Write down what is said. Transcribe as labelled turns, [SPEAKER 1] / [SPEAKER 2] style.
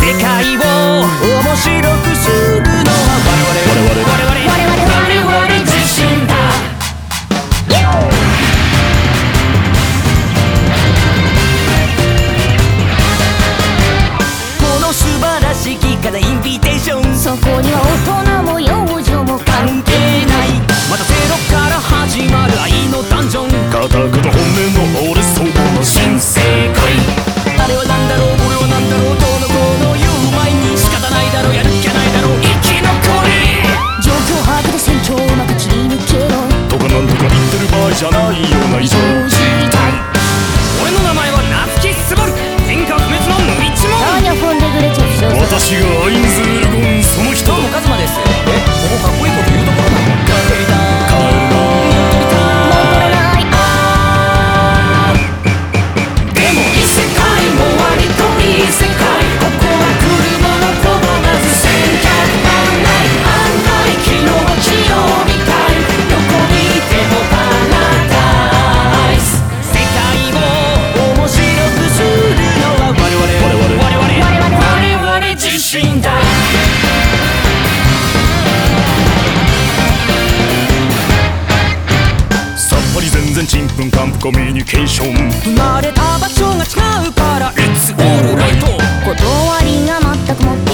[SPEAKER 1] 世界を面白くするのは我々我々我々我々このすばらしきからインビテーションそ
[SPEAKER 2] こには大人私
[SPEAKER 3] がアインズ然ちんコミュニケーション。生
[SPEAKER 1] まれた場所が違うから It's alright
[SPEAKER 2] 断りが全くもって